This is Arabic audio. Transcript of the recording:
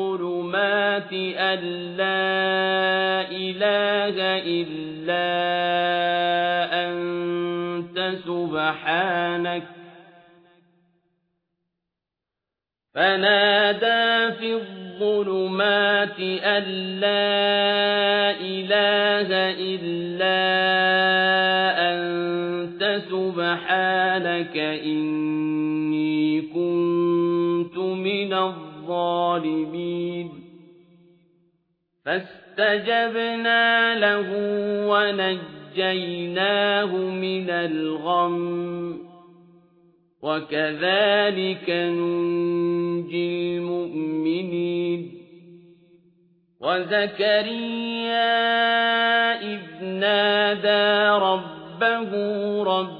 الظلمات أن لا إله إلا أنت سبحانك فنادى في الظلمات أن لا إله إلا أنت سبحانك إني كنت من الظلمات الظالمين. فاستجبنا له ونجيناه من الغم. وكذلك ننجي المؤمنين. وزكريا إذ نادى ربه رب